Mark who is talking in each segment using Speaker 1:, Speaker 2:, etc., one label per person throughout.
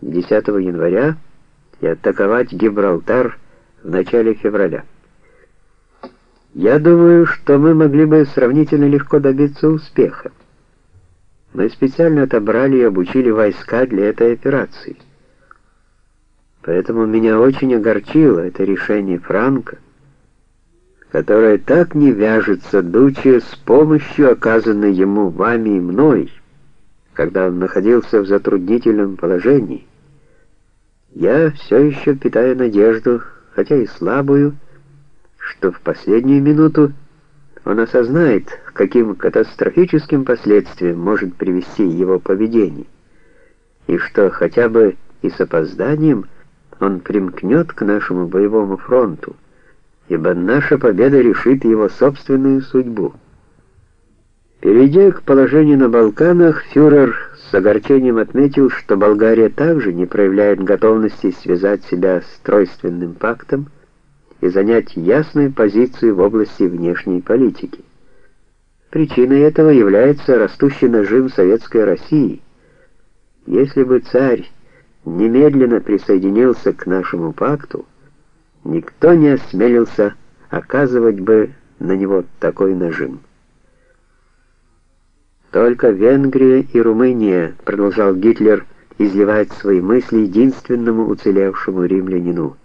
Speaker 1: 10 января и атаковать Гибралтар в начале февраля. Я думаю, что мы могли бы сравнительно легко добиться успеха. Мы специально отобрали и обучили войска для этой операции. Поэтому меня очень огорчило это решение Франка, которое так не вяжется Дуче с помощью, оказанной ему вами и мной, когда он находился в затруднительном положении. Я все еще питаю надежду, хотя и слабую, что в последнюю минуту он осознает, каким катастрофическим последствиям может привести его поведение, и что хотя бы и с опозданием он примкнет к нашему боевому фронту, ибо наша победа решит его собственную судьбу. Перейдя к положению на Балканах, фюрер с огорчением отметил, что Болгария также не проявляет готовности связать себя с тройственным пактом и занять ясную позицию в области внешней политики. Причиной этого является растущий нажим советской России. Если бы царь немедленно присоединился к нашему пакту, никто не осмелился оказывать бы на него такой нажим. Только Венгрия и Румыния, продолжал Гитлер изливать свои мысли единственному уцелевшему римлянину,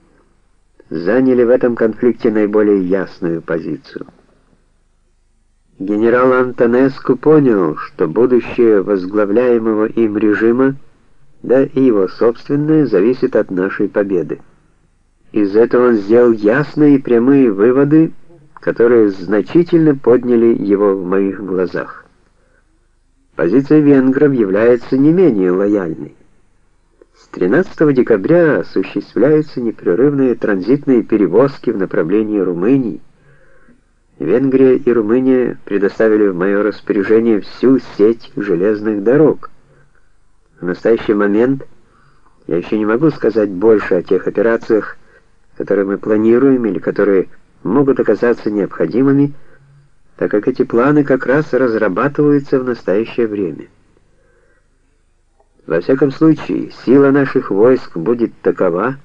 Speaker 1: заняли в этом конфликте наиболее ясную позицию. Генерал Антонеску понял, что будущее возглавляемого им режима да и его собственное зависит от нашей победы. Из этого он сделал ясные и прямые выводы, которые значительно подняли его в моих глазах. Позиция венгров является не менее лояльной. С 13 декабря осуществляются непрерывные транзитные перевозки в направлении Румынии. Венгрия и Румыния предоставили в мое распоряжение всю сеть железных дорог. В настоящий момент я еще не могу сказать больше о тех операциях, которые мы планируем или которые могут оказаться необходимыми, так как эти планы как раз разрабатываются в настоящее время. Во всяком случае, сила наших войск будет такова,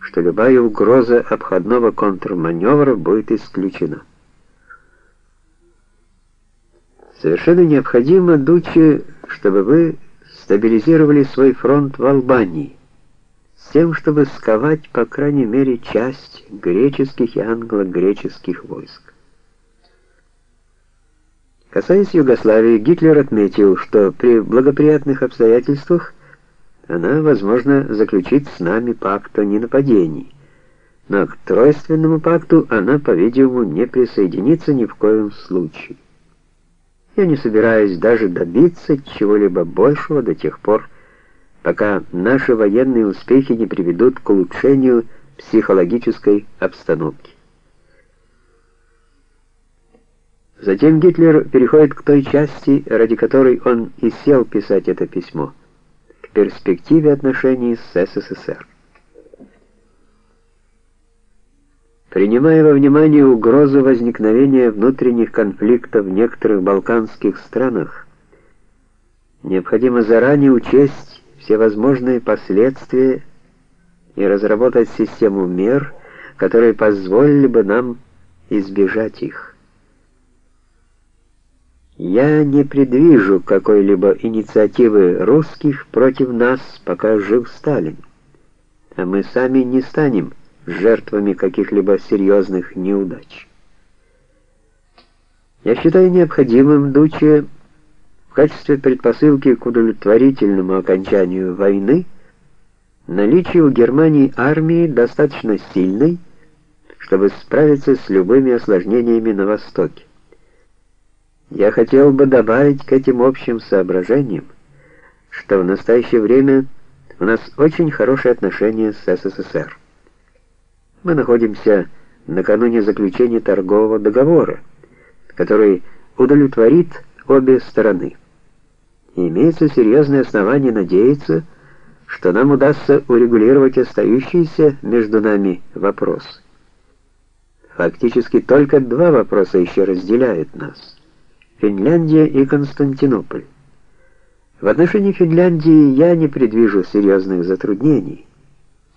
Speaker 1: что любая угроза обходного контрманевра будет исключена. Совершенно необходимо, Дуче, чтобы вы стабилизировали свой фронт в Албании, с тем, чтобы сковать, по крайней мере, часть греческих и англо-греческих войск. Касаясь Югославии, Гитлер отметил, что при благоприятных обстоятельствах она, возможно, заключит с нами пакт о ненападении, но к тройственному пакту она, по-видимому, не присоединится ни в коем случае. Я не собираюсь даже добиться чего-либо большего до тех пор, пока наши военные успехи не приведут к улучшению психологической обстановки. Затем Гитлер переходит к той части, ради которой он и сел писать это письмо, к перспективе отношений с СССР. Принимая во внимание угрозу возникновения внутренних конфликтов в некоторых балканских странах, необходимо заранее учесть все возможные последствия и разработать систему мер, которые позволили бы нам избежать их. Я не предвижу какой-либо инициативы русских против нас, пока жив Сталин. А мы сами не станем жертвами каких-либо серьезных неудач. Я считаю необходимым, Дуче, в качестве предпосылки к удовлетворительному окончанию войны, наличие у Германии армии достаточно сильной, чтобы справиться с любыми осложнениями на Востоке. Я хотел бы добавить к этим общим соображениям, что в настоящее время у нас очень хорошие отношения с СССР. Мы находимся накануне заключения торгового договора, который удовлетворит обе стороны. И имеется серьезное основание надеяться, что нам удастся урегулировать остающиеся между нами вопросы. Фактически только два вопроса еще разделяют нас. Финляндия и Константинополь. В отношении Финляндии я не предвижу серьезных затруднений.